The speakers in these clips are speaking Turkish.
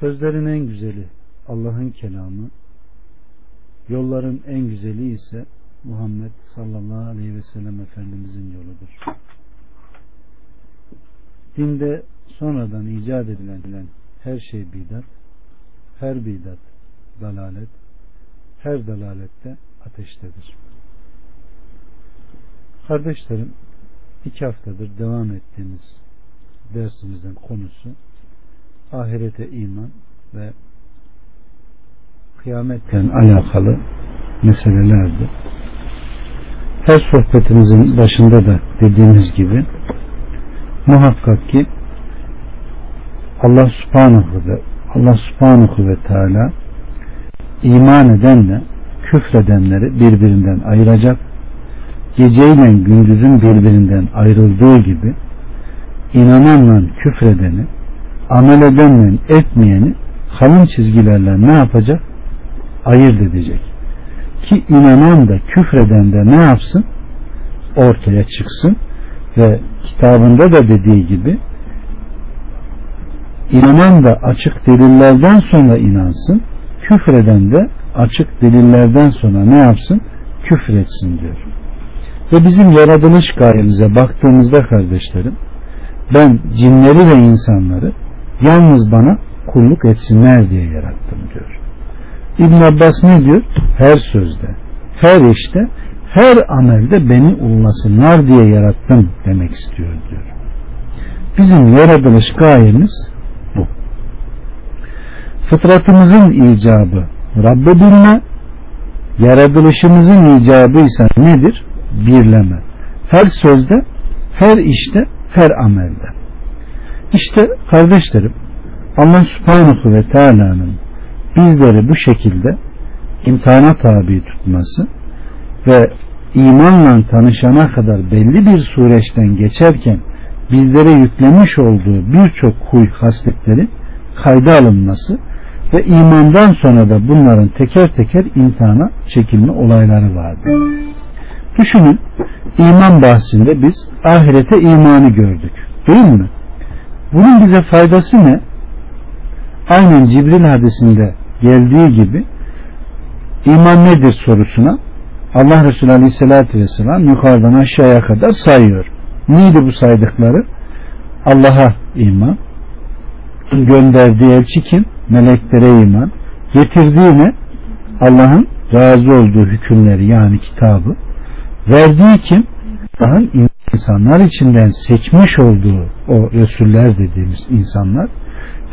Sözlerin en güzeli Allah'ın kelamı, yolların en güzeli ise Muhammed sallallahu aleyhi ve sellem Efendimizin yoludur. Dinde sonradan icat edilen her şey bidat, her bidat dalalet, her dalalette ateştedir. Kardeşlerim, iki haftadır devam ettiğimiz dersimizin konusu ahirete iman ve kıyametle alakalı meselelerdi. Her sohbetimizin başında da dediğimiz gibi muhakkak ki Allah subhanahu ve Allah subhanahu ve teala iman edenle küfredenleri birbirinden ayıracak geceyle gündüzün birbirinden ayrıldığı gibi inananla küfredeni amel edenle etmeyeni kalın çizgilerle ne yapacak? Ayırt edecek. Ki inanan da küfreden de ne yapsın? Ortaya çıksın ve kitabında da dediği gibi inanan da açık delillerden sonra inansın küfreden de açık delillerden sonra ne yapsın? Küfretsin diyor. Ve bizim yaratılış gayemize baktığımızda kardeşlerim ben cinleri ve insanları yalnız bana kulluk etsinler diye yarattım diyor. İbn Abbas ne diyor? Her sözde, her işte, her amelde beni ullasınlar diye yarattım demek istiyor diyor. Bizim yaratılış gayemiz bu. Fıtratımızın icabı Rabbi bilme, yaratılışımızın icabı ise nedir? Birleme. Her sözde, her işte, her amelde. İşte kardeşlerim Allah subhanahu ve teala'nın bizleri bu şekilde imtihana tabi tutması ve imanla tanışana kadar belli bir süreçten geçerken bizlere yüklemiş olduğu birçok huy hasletleri kayda alınması ve imandan sonra da bunların teker teker imtihana çekilme olayları vardı. Düşünün iman bahsinde biz ahirete imanı gördük. Değil mi? Bunun bize faydası ne? Aynen Cibril hadisinde geldiği gibi iman nedir sorusuna Allah Resulü Aleyhisselatü Vesselam yukarıdan aşağıya kadar sayıyor. Neydi bu saydıkları? Allah'a iman, gönderdiği elçi kim? Meleklere iman, getirdiğine Allah'ın razı olduğu hükümleri yani kitabı, verdiği kim? Allah'ın insanlar içinden seçmiş olduğu o Resuller dediğimiz insanlar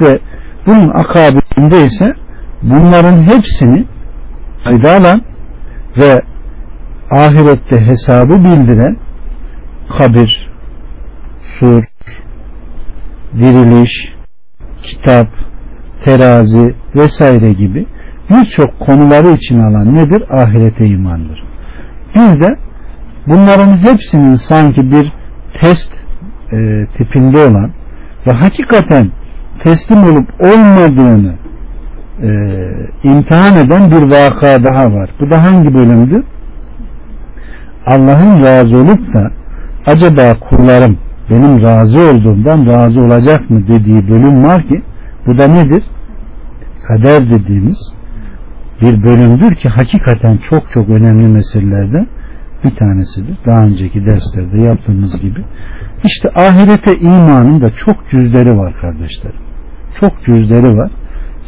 ve bunun akabinde ise bunların hepsini fayda alan ve ahirette hesabı bildiren kabir, sur, diriliş, kitap, terazi vesaire gibi birçok konuları için alan nedir? Ahirete imandır. Bir de bunların hepsinin sanki bir test e, tipinde olan ve hakikaten teslim olup olmadığını e, imtihan eden bir vaka daha var. Bu da hangi bölümdü? Allah'ın razı olup da acaba kullarım benim razı olduğumdan razı olacak mı dediği bölüm var ki bu da nedir? Kader dediğimiz bir bölümdür ki hakikaten çok çok önemli meselelerden bir tanesidir. Daha önceki derslerde yaptığımız gibi. İşte ahirete imanın da çok cüzleri var kardeşlerim. Çok cüzleri var.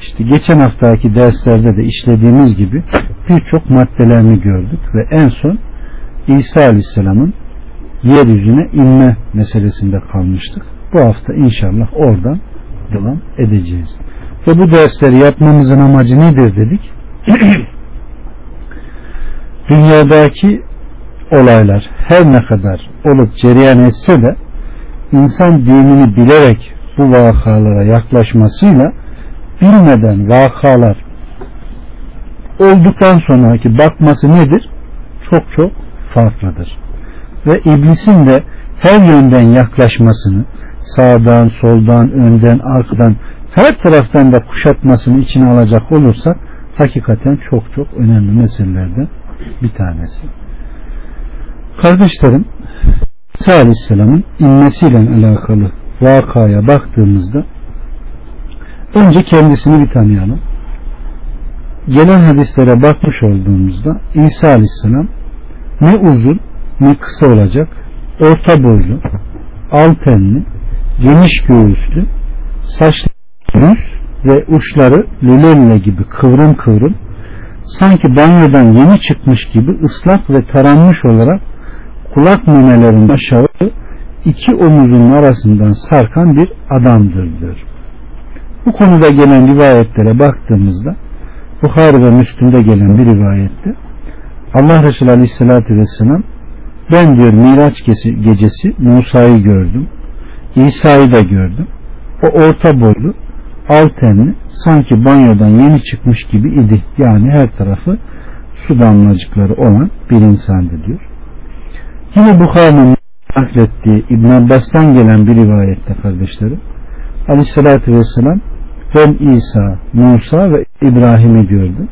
İşte geçen haftaki derslerde de işlediğimiz gibi birçok maddelerini gördük ve en son İsa Aleyhisselam'ın yeryüzüne inme meselesinde kalmıştık. Bu hafta inşallah oradan devam edeceğiz. Ve bu dersleri yapmamızın amacı nedir dedik? Dünyadaki olaylar her ne kadar olup cereyan etse de insan dinini bilerek bu vakalara yaklaşmasıyla bilmeden vakalar olduktan sonraki bakması nedir? Çok çok farklıdır. Ve iblisin de her yönden yaklaşmasını sağdan, soldan, önden, arkadan her taraftan da kuşatmasını içine alacak olursak hakikaten çok çok önemli meselelerden bir tanesi. Kardeşlerim İsa Aleyhisselam'ın inmesiyle alakalı vakaya baktığımızda Önce kendisini bir tanıyalım. Gelen hadislere bakmış olduğumuzda İsa Aleyhisselam ne uzun ne kısa olacak, orta boylu, al tenli, geniş göğüslü, saçlı düz ve uçları lülelle gibi kıvrım kıvrım, sanki banyodan yeni çıkmış gibi ıslak ve taranmış olarak kulak memelerinin aşağı iki omuzun arasından sarkan bir adamdır diyor. Bu konuda gelen rivayetlere baktığımızda Bukhari ve Müslüm'de gelen bir rivayette Allah Resulü Aleyhisselatü Vesselam ben diyor Miraç gecesi Musa'yı gördüm. İsa'yı da gördüm. O orta boylu al tenli sanki banyodan yeni çıkmış gibi idi. Yani her tarafı su damlacıkları olan bir insandı diyor. Yine Bukhari'nin naklettiği İbn Abbas'tan gelen bir rivayette kardeşlerim Aleyhisselatü Vesselam ben İsa, Musa ve İbrahim'i gördüm.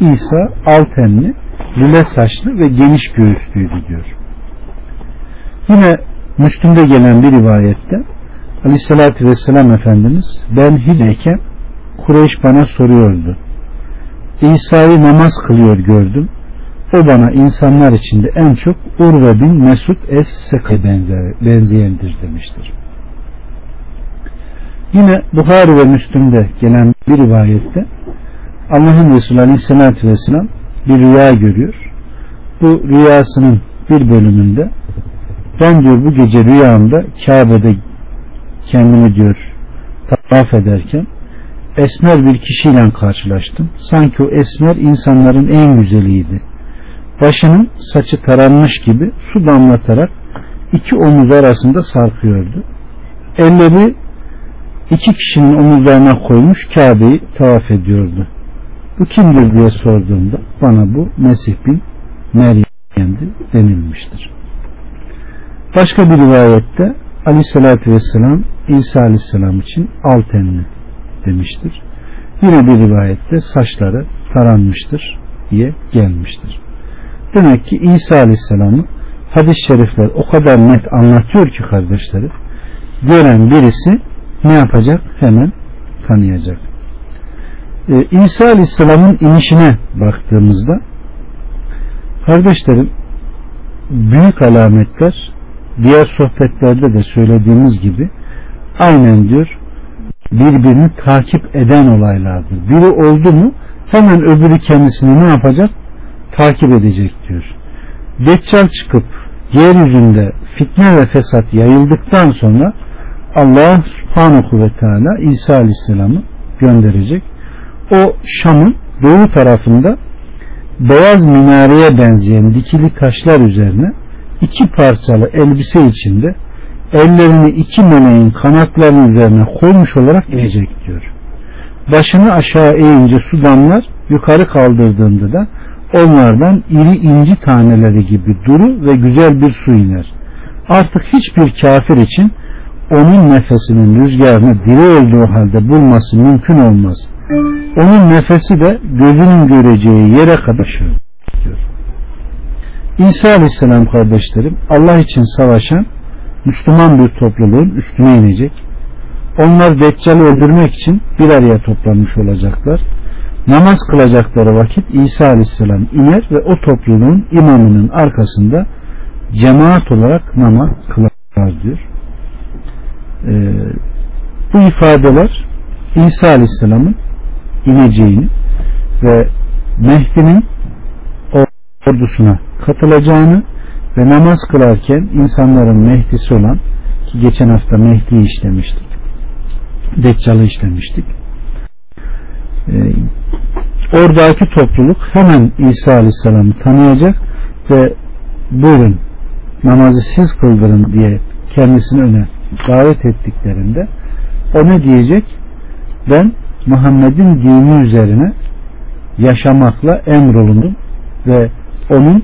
İsa al tenli, lüle saçlı ve geniş göğüslüydü diyor. Yine Müslüm'de gelen bir rivayette Aleyhisselatü Vesselam Efendimiz ben hiceyken Kureyş bana soruyordu. İsa'yı namaz kılıyor gördüm. O bana insanlar içinde en çok Urve bin Mesud Es-Sek'e benzeyendir demiştir. Yine Bukhari ve Müslüm'de gelen bir rivayette Allah'ın Resulü Aleyhisselatü Vesselam bir rüya görüyor. Bu rüyasının bir bölümünde ben diyor bu gece rüyamda Kabe'de kendimi diyor tavaf ederken esmer bir kişiyle karşılaştım. Sanki o esmer insanların en güzeliydi. Başının saçı taranmış gibi su damlatarak iki omuz arasında sarkıyordu. Elleri iki kişinin omuzlarına koymuş Kabe'yi tavaf ediyordu. Bu kimdir diye sorduğumda bana bu Mesih bin Meryem'di denilmiştir. Başka bir rivayette Aleyhisselatü Vesselam İsa Aleyhisselam için al tenli demiştir. Yine bir rivayette saçları taranmıştır diye gelmiştir. Demek ki İsa Aleyhisselam'ı hadis-i şerifler o kadar net anlatıyor ki kardeşleri gören birisi ne yapacak? Hemen tanıyacak. Ee, İsa Aleyhisselam'ın inişine baktığımızda kardeşlerim büyük alametler diğer sohbetlerde de söylediğimiz gibi aynen diyor birbirini takip eden olaylardır. Biri oldu mu hemen öbürü kendisini ne yapacak? Takip edecek diyor. Deccal çıkıp yeryüzünde fitne ve fesat yayıldıktan sonra Allah subhanahu ve teala İsa aleyhisselamı gönderecek. O Şam'ın doğu tarafında beyaz minareye benzeyen dikili taşlar üzerine iki parçalı elbise içinde ellerini iki meleğin kanatlarının üzerine koymuş olarak inecek diyor. Başını aşağı eğince su damlar, yukarı kaldırdığında da onlardan iri inci taneleri gibi duru ve güzel bir su iner. Artık hiçbir kafir için onun nefesinin rüzgarını diri olduğu halde bulması mümkün olmaz. Onun nefesi de gözünün göreceği yere kadar diyor. İsa Aleyhisselam kardeşlerim Allah için savaşan Müslüman bir topluluğun üstüne inecek. Onlar Deccal'i öldürmek için bir araya toplanmış olacaklar. Namaz kılacakları vakit İsa Aleyhisselam iner ve o topluluğun imamının arkasında cemaat olarak namaz kılar diyor. Ee, bu ifadeler İsa Aleyhisselam'ın ineceğini ve Mehdi'nin ordusuna katılacağını ve namaz kılarken insanların Mehdi'si olan ki geçen hafta Mehdi'yi işlemiştik. Deccal'ı işlemiştik. Oradaki topluluk hemen İsa Aleyhisselam'ı tanıyacak ve buyurun namazı siz kıldırın diye kendisini öne davet ettiklerinde o ne diyecek? Ben Muhammed'in dini üzerine yaşamakla emrolundum ve onun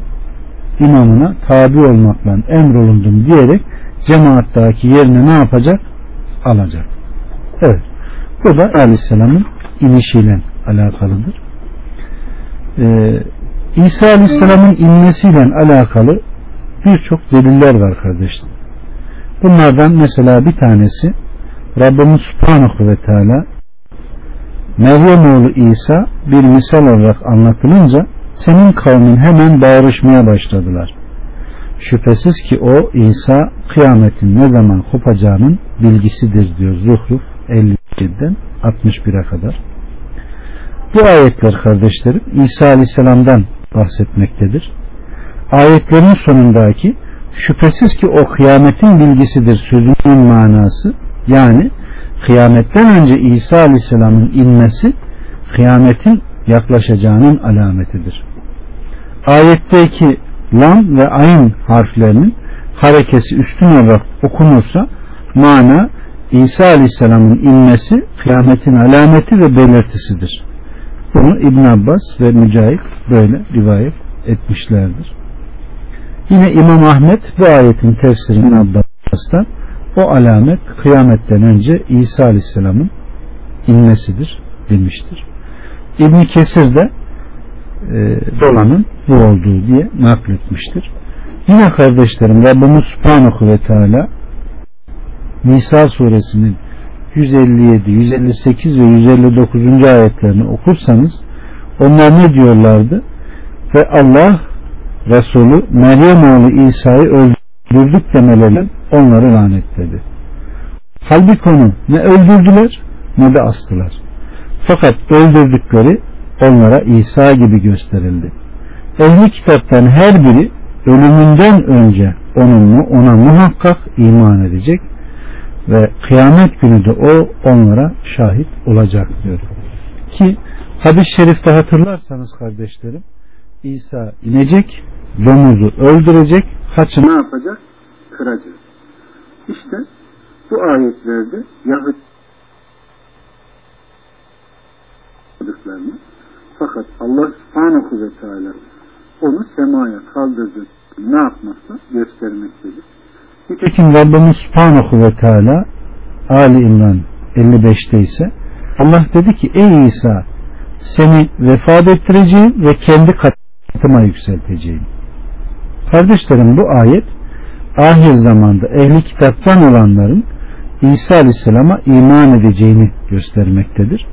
imamına tabi olmakla emrolundum diyerek cemaattaki yerini ne yapacak? Alacak. Evet. Bu da Aleyhisselam'ın inişiyle alakalıdır. Ee, İsa Aleyhisselam'ın inmesiyle alakalı birçok deliller var kardeşler. Bunlardan mesela bir tanesi Rabbimiz Subhanahu ve Teala Meryem oğlu İsa bir misal olarak anlatılınca senin kavmin hemen bağırışmaya başladılar. Şüphesiz ki o İsa kıyametin ne zaman kopacağının bilgisidir diyor Zuhruf 57'den 61'e kadar. Bu ayetler kardeşlerim İsa Aleyhisselam'dan bahsetmektedir. Ayetlerin sonundaki şüphesiz ki o kıyametin bilgisidir sözünün manası yani kıyametten önce İsa Aleyhisselam'ın inmesi kıyametin yaklaşacağının alametidir. Ayetteki lam ve ayn harflerinin harekesi üstün olarak okunursa mana İsa Aleyhisselam'ın inmesi kıyametin alameti ve belirtisidir. Bunu İbn Abbas ve Mücahit böyle rivayet etmişlerdir. Yine İmam Ahmet bu ayetin tefsirinin Abbas'tan o alamet kıyametten önce İsa Aleyhisselam'ın inmesidir demiştir. İbn Kesir de e, dolanın bu olduğu diye nakletmiştir. Yine kardeşlerim Rabbimiz Subhanahu ve Teala Nisa suresinin 157, 158 ve 159. ayetlerini okursanız onlar ne diyorlardı? Ve Allah Resulü Meryem oğlu İsa'yı öldürdük demeleriyle onları lanetledi. Halbuki onu ne öldürdüler ne de astılar. Fakat öldürdükleri onlara İsa gibi gösterildi. Ehli kitaptan her biri ölümünden önce onunla ona muhakkak iman edecek ve kıyamet günü de o onlara şahit olacak diyor. Ki hadis-i şerifte hatırlarsanız kardeşlerim İsa inecek, domuzu öldürecek, haçını ne yapacak? Kıracak. İşte bu ayetlerde Yahudi fakat Allah subhanahu ve teala onu semaya kaldırdı ne yapmakta göstermektedir. Nitekim Rabbimiz subhanahu ve teala Ali İmran 55'te ise Allah dedi ki ey İsa seni vefat ettireceğim ve kendi katıma yükselteceğim. Kardeşlerim bu ayet ahir zamanda ehli kitaptan olanların İsa Aleyhisselam'a iman edeceğini göstermektedir.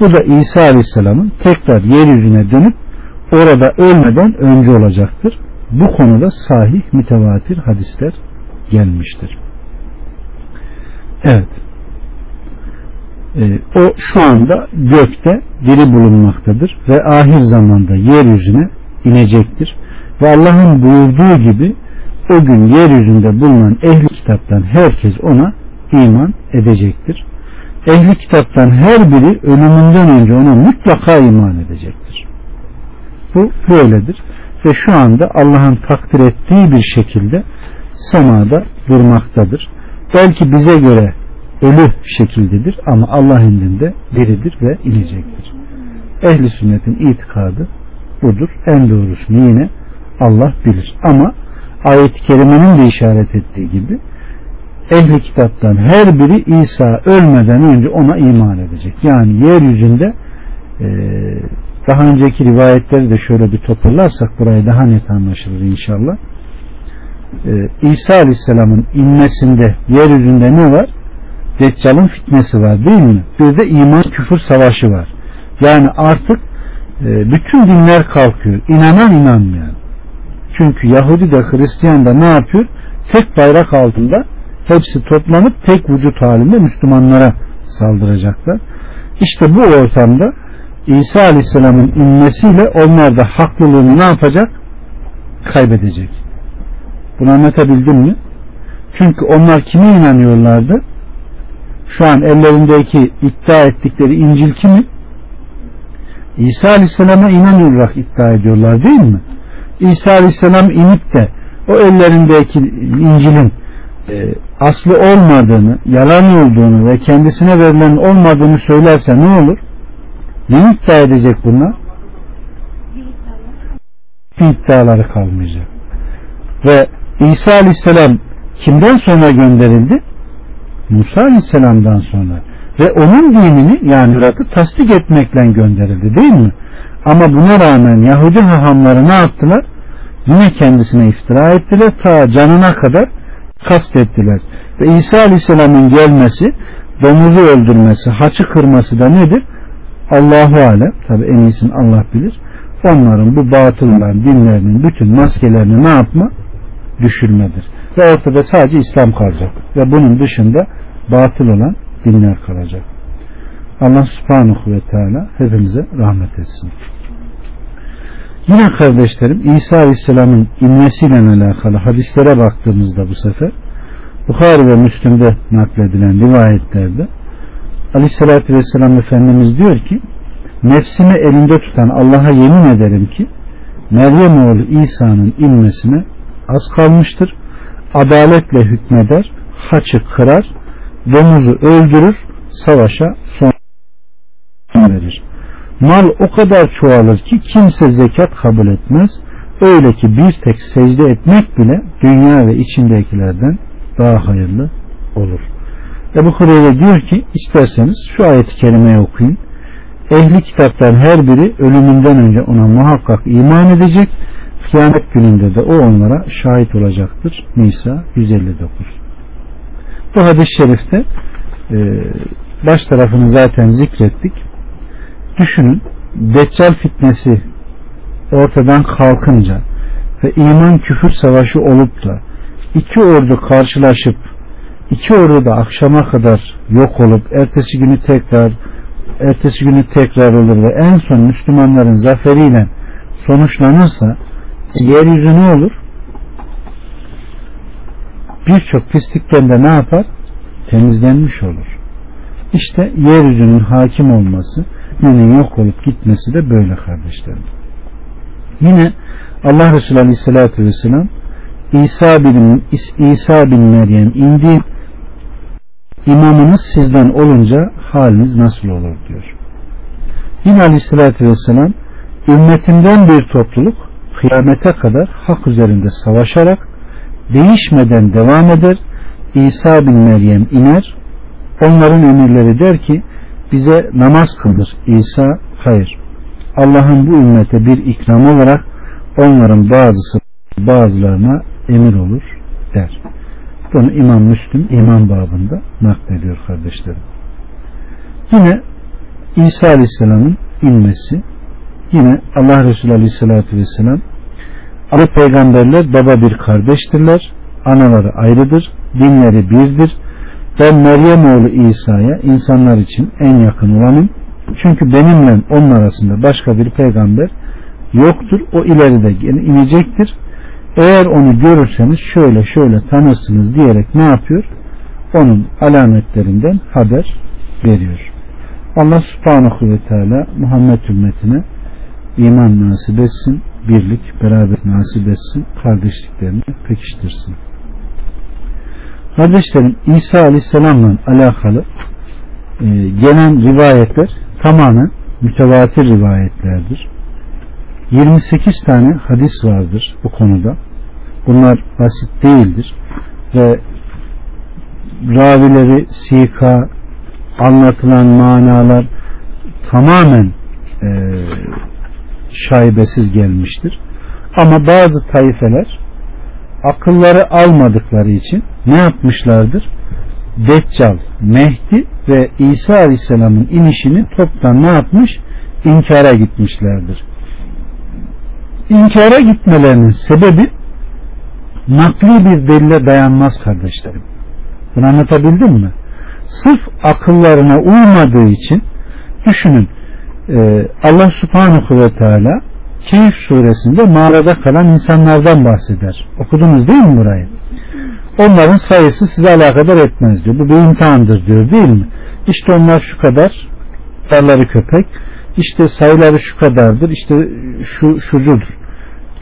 Bu da İsa Aleyhisselam'ın tekrar yeryüzüne dönüp orada ölmeden önce olacaktır. Bu konuda sahih mütevatir hadisler gelmiştir. Evet. Ee, o şu anda gökte diri bulunmaktadır ve ahir zamanda yeryüzüne inecektir. Ve Allah'ın buyurduğu gibi o gün yeryüzünde bulunan ehli kitaptan herkes ona iman edecektir. Ehli kitaptan her biri ölümünden önce ona mutlaka iman edecektir. Bu böyledir. Ve şu anda Allah'ın takdir ettiği bir şekilde semada durmaktadır. Belki bize göre ölü şekildedir ama Allah indinde biridir ve inecektir. Ehli sünnetin itikadı budur. En doğrusunu yine Allah bilir. Ama ayet-i kerimenin de işaret ettiği gibi ehli kitaptan her biri İsa ölmeden önce ona iman edecek. Yani yeryüzünde e, daha önceki rivayetleri de şöyle bir toparlarsak burayı daha net anlaşılır inşallah. Ee, İsa Aleyhisselam'ın inmesinde yeryüzünde ne var? Deccal'ın fitnesi var değil mi? Bir de iman küfür savaşı var. Yani artık e, bütün dinler kalkıyor. İnanan inanmayan. Çünkü Yahudi de Hristiyan da ne yapıyor? Tek bayrak altında hepsi toplanıp tek vücut halinde Müslümanlara saldıracaklar. İşte bu ortamda İsa Aleyhisselam'ın inmesiyle onlar da haklılığını ne yapacak? Kaybedecek. Bunu anlatabildim mi? Çünkü onlar kime inanıyorlardı? Şu an ellerindeki iddia ettikleri İncil kimi? İsa Aleyhisselam'a inanıyorlar iddia ediyorlar değil mi? İsa Aleyhisselam inip de o ellerindeki İncil'in e, aslı olmadığını, yalan olduğunu ve kendisine verilen olmadığını söylerse ne olur? Ne iddia edecek bunlar? Bir iddiaları kalmayacak. Ve İsa Aleyhisselam kimden sonra gönderildi? Musa Aleyhisselam'dan sonra. Ve onun dinini yani Murat'ı tasdik etmekle gönderildi değil mi? Ama buna rağmen Yahudi hahamları ne yaptılar? Yine kendisine iftira ettiler ta canına kadar kastettiler. Ve İsa Aleyhisselam'ın gelmesi, domuzu öldürmesi, haçı kırması da nedir? Allahu alem tabi en iyisini Allah bilir. Onların bu batıl dinlerinin bütün maskelerini ne yapma? Düşürmedir. Ve ortada sadece İslam kalacak. Ve bunun dışında batıl olan dinler kalacak. Allah subhanahu ve teala hepimize rahmet etsin. Yine kardeşlerim İsa Aleyhisselam'ın inmesiyle alakalı hadislere baktığımızda bu sefer Bukhari ve Müslim'de nakledilen rivayetlerde Aleyhisselatü Vesselam Efendimiz diyor ki nefsimi elinde tutan Allah'a yemin ederim ki Meryem oğlu İsa'nın inmesine az kalmıştır. Adaletle hükmeder, haçı kırar, domuzu öldürür, savaşa son verir. Mal o kadar çoğalır ki kimse zekat kabul etmez. Öyle ki bir tek secde etmek bile dünya ve içindekilerden daha hayırlı olur. Ebu Hureyre diyor ki isterseniz şu ayet-i kerimeyi okuyun. Ehli kitaptan her biri ölümünden önce ona muhakkak iman edecek. Kıyamet gününde de o onlara şahit olacaktır. Nisa 159. Bu hadis-i şerifte e, baş tarafını zaten zikrettik. Düşünün Deccal fitnesi ortadan kalkınca ve iman küfür savaşı olup da iki ordu karşılaşıp iki ordu da akşama kadar yok olup ertesi günü tekrar ertesi günü tekrar olur ve en son Müslümanların zaferiyle sonuçlanırsa yeryüzü ne olur? Birçok pislikten de ne yapar? Temizlenmiş olur. İşte yeryüzünün hakim olması, dinin yok olup gitmesi de böyle kardeşlerim. Yine Allah Resulü Aleyhisselatü Vesselam İsa bin, İsa bin Meryem indi imamınız sizden olunca haliniz nasıl olur diyor. Yine Aleyhisselatü Vesselam ümmetimden bir topluluk kıyamete kadar hak üzerinde savaşarak değişmeden devam eder. İsa bin Meryem iner. Onların emirleri der ki bize namaz kıldır. İsa hayır. Allah'ın bu ümmete bir ikram olarak onların bazısı bazılarına emir olur der. Bunu İmam Müslüm iman babında naklediyor kardeşlerim. Yine İsa Aleyhisselam'ın inmesi yine Allah Resulü Aleyhisselatü Vesselam Ali peygamberler baba bir kardeştirler. Anaları ayrıdır. Dinleri birdir. Ben Meryem oğlu İsa'ya insanlar için en yakın olanım. Çünkü benimle onun arasında başka bir peygamber yoktur. O ileride inecektir. Eğer onu görürseniz şöyle şöyle tanırsınız diyerek ne yapıyor? Onun alametlerinden haber veriyor. Allah subhanahu ve teala Muhammed ümmetine iman nasip etsin, birlik, beraber nasip etsin, kardeşliklerini pekiştirsin. Kardeşlerim İsa Aleyhisselam'la alakalı e, gelen rivayetler tamamen mütevatir rivayetlerdir. 28 tane hadis vardır bu konuda. Bunlar basit değildir. Ve ravileri, sika, anlatılan manalar tamamen e, şaibesiz gelmiştir. Ama bazı tayfeler akılları almadıkları için ne yapmışlardır? Deccal, Mehdi ve İsa Aleyhisselam'ın inişini toptan ne yapmış? İnkara gitmişlerdir. İnkara gitmelerinin sebebi nakli bir delile dayanmaz kardeşlerim. Bunu anlatabildim mi? Sırf akıllarına uymadığı için düşünün e, Allah subhanahu ve teala Keyif suresinde mağarada kalan insanlardan bahseder. Okudunuz değil mi burayı? Onların sayısı size alakadar etmez diyor. Bu bir imtihandır diyor değil mi? İşte onlar şu kadar darları köpek işte sayıları şu kadardır işte şu şucudur.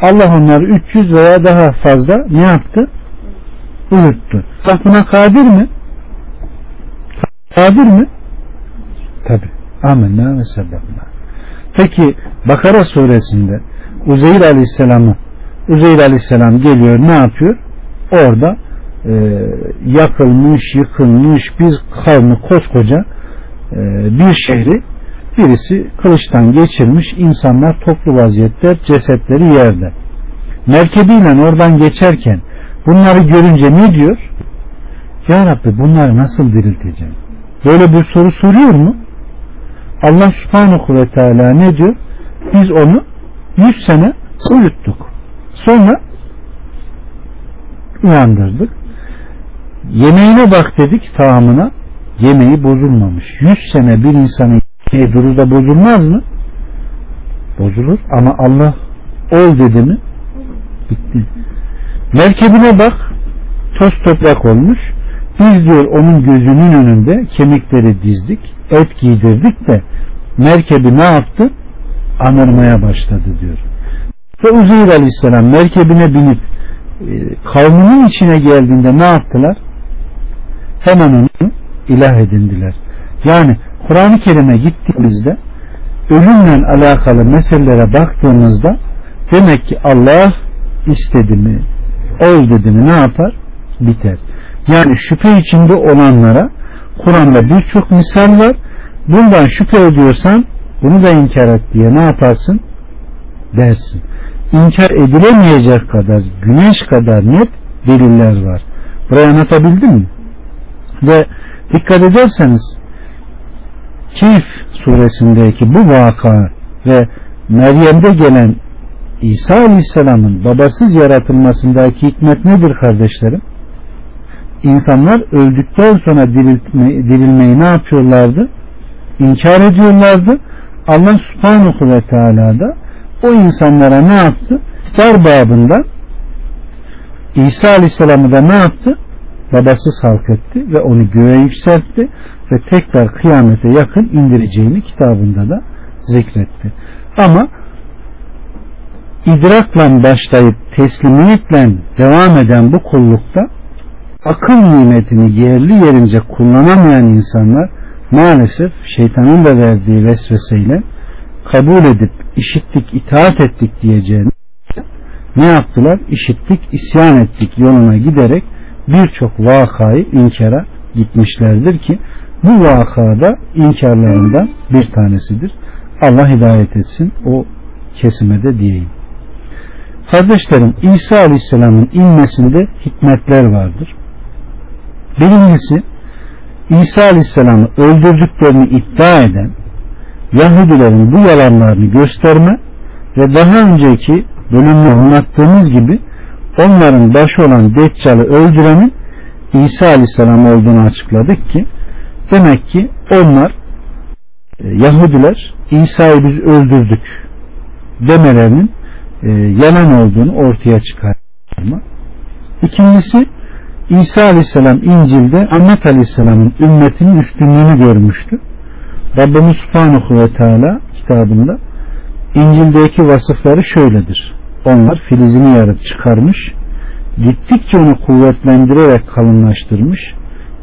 Allah onları 300 veya daha fazla ne yaptı? Uyuttu. Bak buna kadir mi? Kadir mi? Tabi. Amenna ve sebbekna. Peki Bakara suresinde Uzeyr Aleyhisselam'ı Uzeyr Aleyhisselam geliyor ne yapıyor? Orada e, yakılmış, yıkılmış biz kavmi koskoca e, bir şehri birisi kılıçtan geçirmiş insanlar toplu vaziyette cesetleri yerde. Merkebiyle oradan geçerken bunları görünce ne diyor? Ya Rabbi bunları nasıl dirilteceğim? Böyle bir soru soruyor mu? Allah subhanahu ve teala ne diyor? Biz onu 100 sene uyuttuk. Sonra uyandırdık. Yemeğine bak dedik tamamına. Yemeği bozulmamış. 100 sene bir insanın yemeği durur da bozulmaz mı? Bozulur ama Allah ol dedi mi? Bitti. Merkebine bak toz toprak olmuş. Biz diyor onun gözünün önünde kemikleri dizdik, et giydirdik de merkebi ne yaptı? Anırmaya başladı diyor. Ve Uzeyr Aleyhisselam merkebine binip e, kavminin içine geldiğinde ne yaptılar? Hemen onu ilah edindiler. Yani Kur'an-ı Kerim'e gittiğimizde ölümle alakalı meselelere baktığımızda demek ki Allah istedi mi, ol dedi mi ne yapar? Biter. Yani şüphe içinde olanlara Kur'an'da birçok misal var. Bundan şüphe ediyorsan bunu da inkar et diye ne yaparsın? Dersin. İnkar edilemeyecek kadar, güneş kadar net deliller var. Burayı anlatabildim mi? Ve dikkat ederseniz Keyif suresindeki bu vaka ve Meryem'de gelen İsa Aleyhisselam'ın babasız yaratılmasındaki hikmet nedir kardeşlerim? İnsanlar öldükten sonra diriltme, dirilmeyi ne yapıyorlardı? İnkar ediyorlardı. Allah subhanahu ve teala da o insanlara ne yaptı? İftar babında İsa Aleyhisselam'ı da ne yaptı? Babasız halk etti ve onu göğe yükseltti ve tekrar kıyamete yakın indireceğini kitabında da zikretti. Ama idrakla başlayıp teslimiyetle devam eden bu kullukta akıl nimetini yerli yerince kullanamayan insanlar maalesef şeytanın da verdiği vesveseyle kabul edip işittik itaat ettik diyeceğini ne yaptılar? İşittik isyan ettik yoluna giderek birçok vakayı inkara gitmişlerdir ki bu vakada inkarlarından bir tanesidir. Allah hidayet etsin o kesime de diyeyim. Kardeşlerim İsa Aleyhisselam'ın inmesinde hikmetler vardır. Birincisi İsa Aleyhisselam'ı öldürdüklerini iddia eden Yahudilerin bu yalanlarını gösterme ve daha önceki bölümde anlattığımız gibi onların başı olan Deccal'ı öldürenin İsa Aleyhisselam olduğunu açıkladık ki demek ki onlar e, Yahudiler İsa'yı biz öldürdük demelerinin e, yalan olduğunu ortaya çıkarma. İkincisi İsa Aleyhisselam İncil'de Ahmet Aleyhisselam'ın ümmetinin üstünlüğünü görmüştü. Rabbimiz Subhanahu ve Teala kitabında İncil'deki vasıfları şöyledir. Onlar filizini yarıp çıkarmış, gittikçe onu kuvvetlendirerek kalınlaştırmış,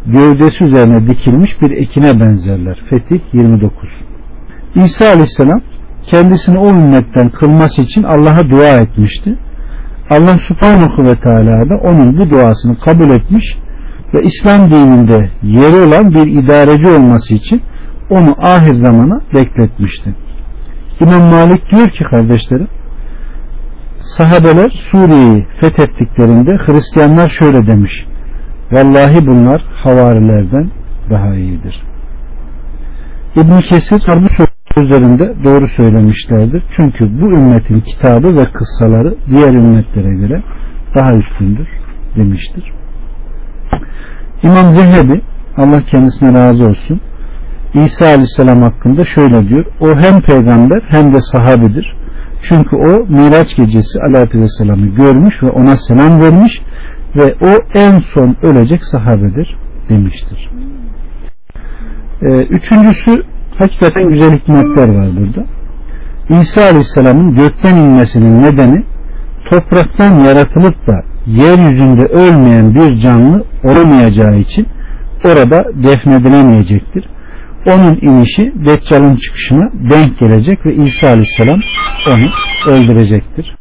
gövdesi üzerine dikilmiş bir ekine benzerler. Fetih 29 İsa Aleyhisselam kendisini o ümmetten kılması için Allah'a dua etmişti. Allah subhanahu ve teala da onun bu duasını kabul etmiş ve İslam dininde yeri olan bir idareci olması için onu ahir zamana bekletmişti. İmam Malik diyor ki kardeşlerim sahabeler Suriye'yi fethettiklerinde Hristiyanlar şöyle demiş vallahi bunlar havarilerden daha iyidir. İbn Kesir bu sözlerinde doğru söylemişlerdir. Çünkü bu ümmetin kitabı ve kıssaları diğer ümmetlere göre daha üstündür demiştir. İmam Zehebi Allah kendisine razı olsun İsa Aleyhisselam hakkında şöyle diyor. O hem peygamber hem de sahabidir. Çünkü o Miraç gecesi Aleyhisselam'ı görmüş ve ona selam vermiş ve o en son ölecek sahabedir demiştir. Ee, üçüncüsü hakikaten güzel hikmetler var burada. İsa Aleyhisselam'ın gökten inmesinin nedeni topraktan yaratılıp da yeryüzünde ölmeyen bir canlı olamayacağı için orada defnedilemeyecektir. Onun inişi Deccal'ın çıkışına denk gelecek ve İsa Aleyhisselam onu öldürecektir.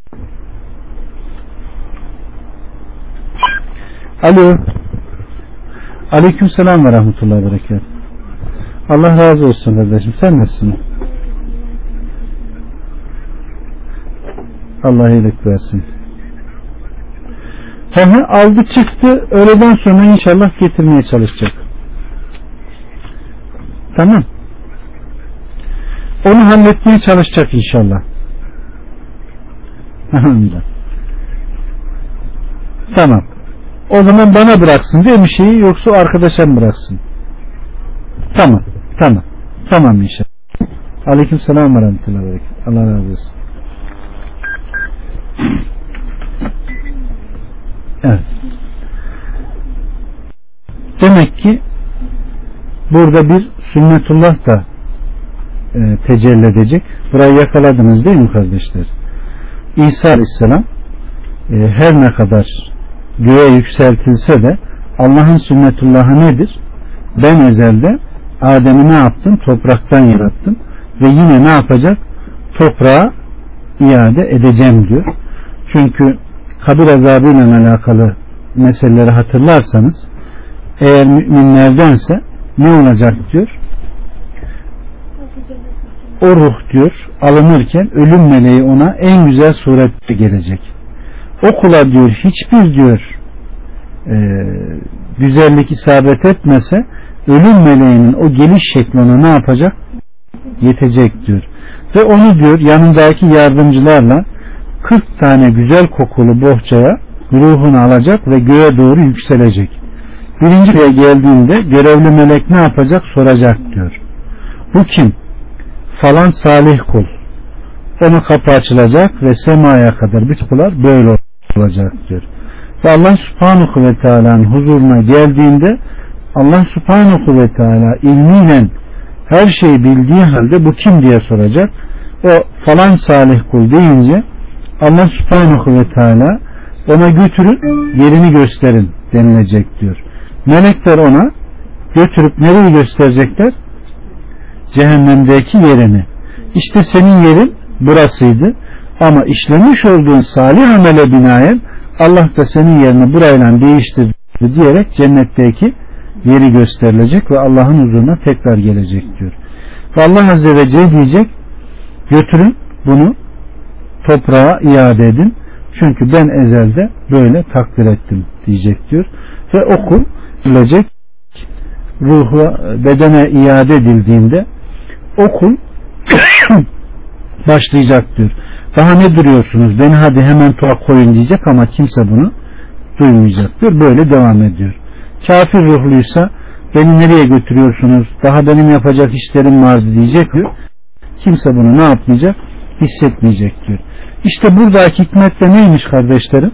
Alo. Aleyküm selam ve rahmetullahi ve berekat. Allah razı olsun kardeşim. Sen nasılsın? Allah iyilik versin. He he aldı çıktı. Öğleden sonra inşallah getirmeye çalışacak. Tamam. onu halletmeye çalışacak inşallah. tamam. O zaman bana bıraksın değil mi şeyi yoksa arkadaşa mı bıraksın? Tamam. Tamam. Tamam inşallah. Aleyküm selam ve Allah razı olsun. Evet. Demek ki burada bir sünnetullah da e, tecelli edecek. Burayı yakaladınız değil mi kardeşler? İsa Aleyhisselam e, her ne kadar göğe yükseltilse de Allah'ın sünnetullahı nedir? Ben ezelde Adem'i ne yaptım? Topraktan yarattım. Ve yine ne yapacak? Toprağa iade edeceğim diyor. Çünkü kabir azabıyla alakalı meseleleri hatırlarsanız eğer müminlerdense ne olacak diyor o ruh diyor alınırken ölüm meleği ona en güzel surette gelecek o kula diyor hiçbir diyor e, güzellik isabet etmese ölüm meleğinin o geliş şekli ona ne yapacak yetecek diyor ve onu diyor yanındaki yardımcılarla 40 tane güzel kokulu bohçaya ruhunu alacak ve göğe doğru yükselecek. Birinci köye geldiğinde görevli melek ne yapacak soracak diyor. Bu kim? Falan salih kul. Ona kapı açılacak ve semaya kadar bir kapılar böyle olacak diyor. Ve Allah subhanahu ve teala'nın huzuruna geldiğinde Allah subhanahu ve teala ilmiyle her şeyi bildiği halde bu kim diye soracak. O falan salih kul deyince Allah subhanahu ve teala ona götürün yerini gösterin denilecek diyor. Melekler ona götürüp nereyi gösterecekler? Cehennemdeki yerini. İşte senin yerin burasıydı ama işlemiş olduğun salih amele binaen Allah da senin yerini burayla değiştirdi diyerek cennetteki yeri gösterilecek ve Allah'ın huzuruna tekrar gelecek diyor. Ve Allah Azze ve Celle diyecek götürün bunu toprağa iade edin. Çünkü ben ezelde böyle takdir ettim diyecek diyor. Ve okul bilecek ruhu bedene iade edildiğinde okul başlayacak diyor. Daha ne duruyorsunuz? Beni hadi hemen tuğa koyun diyecek ama kimse bunu duymayacak diyor. Böyle devam ediyor. Kafir ruhluysa beni nereye götürüyorsunuz? Daha benim yapacak işlerim vardı diyecek diyor. Kimse bunu ne yapmayacak? Hissetmeyecek diyor. İşte buradaki hikmet de neymiş kardeşlerim?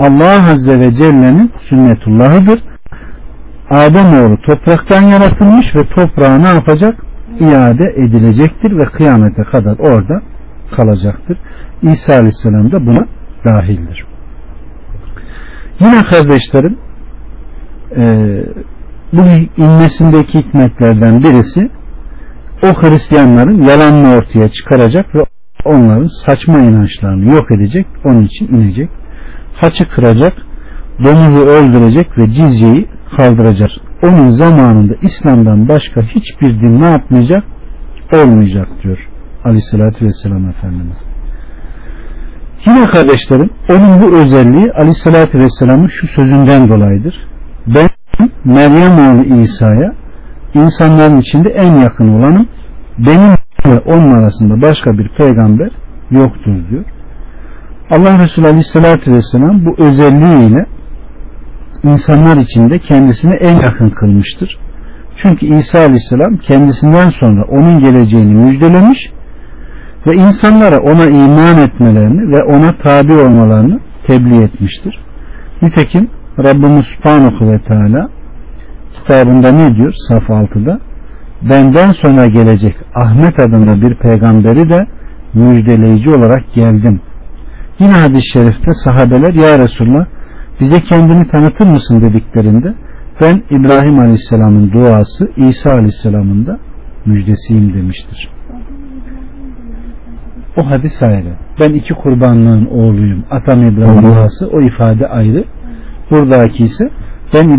Allah Azze ve Celle'nin sünnetullahıdır. Ademoğlu topraktan yaratılmış ve toprağa ne yapacak? İade edilecektir ve kıyamete kadar orada kalacaktır. İsa Aleyhisselam da buna dahildir. Yine kardeşlerim e, bu inmesindeki hikmetlerden birisi o Hristiyanların yalanını ortaya çıkaracak ve onların saçma inançlarını yok edecek, onun için inecek. Haçı kıracak, domuzu öldürecek ve cizyeyi kaldıracak. Onun zamanında İslam'dan başka hiçbir din ne yapmayacak? Olmayacak diyor Aleyhisselatü Vesselam Efendimiz. Yine kardeşlerim onun bu özelliği Aleyhisselatü Vesselam'ın şu sözünden dolayıdır. Ben Meryem oğlu İsa'ya insanların içinde en yakın olanım benim ve onun arasında başka bir peygamber yoktur diyor. Allah Resulü Aleyhisselatü Vesselam bu özelliğiyle insanlar içinde kendisini en yakın kılmıştır. Çünkü İsa Aleyhisselam kendisinden sonra onun geleceğini müjdelemiş ve insanlara ona iman etmelerini ve ona tabi olmalarını tebliğ etmiştir. Nitekim Rabbimiz Subhanahu ve Teala kitabında ne diyor? Saf 6'da benden sonra gelecek Ahmet adında bir peygamberi de müjdeleyici olarak geldim. Yine hadis-i şerifte sahabeler ya Resulullah bize kendini tanıtır mısın dediklerinde ben İbrahim Aleyhisselam'ın duası İsa Aleyhisselam'ın da müjdesiyim demiştir. O hadis ayrı. Ben iki kurbanlığın oğluyum. Atam İbrahim duası o ifade ayrı. Buradaki ise ben